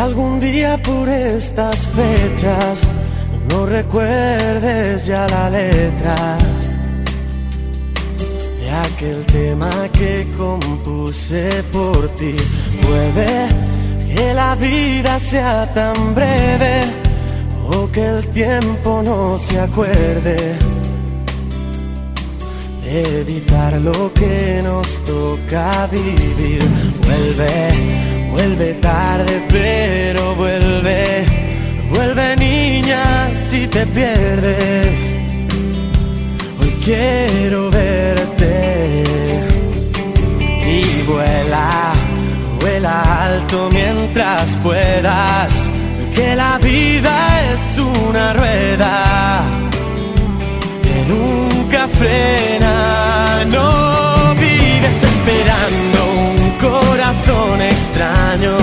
algún día por estas fechas no recuerdes ya la letra de aquel tema que compuse por ti. Puede que la vida sea tan breve o que el tiempo no se acuerde de evitar lo que nos toca vivir. Vuelve, vuelve tarde, te pierdes. Hoy quiero verte. Y vuela, vuela alto mientras puedas, que la vida es una rueda que nunca frena, no vives esperando un corazón extraño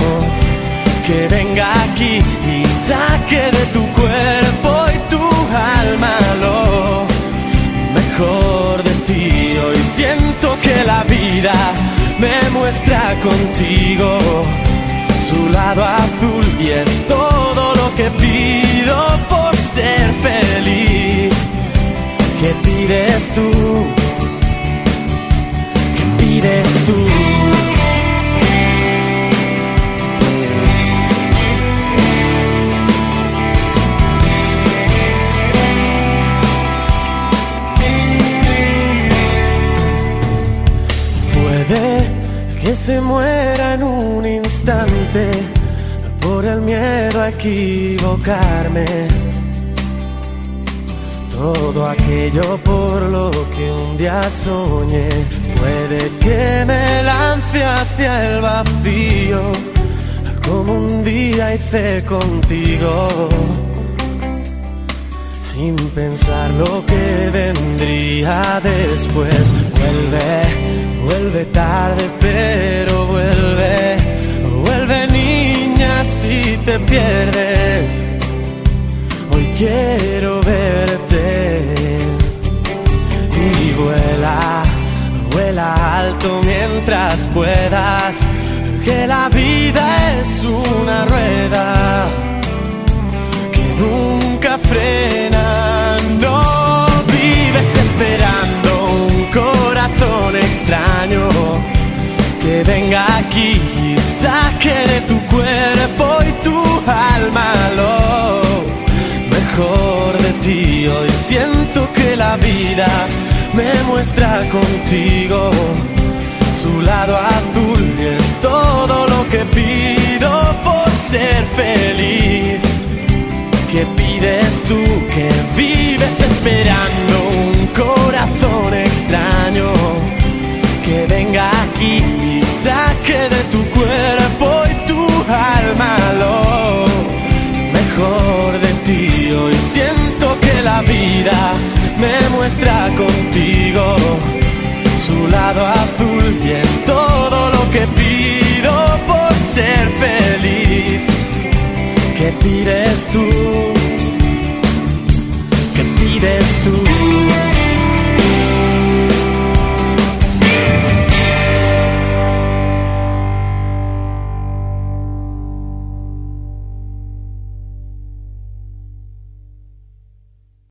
que venga aquí y saque de tu cuerpo mejor de ti. Hoy siento que la vida me muestra contigo su lado azul y es Que se muera en un instante por el miedo a equivocarme. Todo aquello por lo que un día soñé puede que me lance hacia el vacío, como un día hice contigo, sin pensar lo que vendría después. Vuelve, vuelve tarde, pero vuelve, vuelve niña si te pierdes. Hoy quiero verte. Y vuela, vuela alto mientras puedas, que la vida es una rueda que venga aquí y saque de tu cuerpo y tu alma lo mejor de ti. Hoy siento que la vida me muestra contigo su lado la vida me muestra contigo su lado azul y es todo lo que pido por ser feliz. ¿Qué pides tú? ¿Qué pides tú?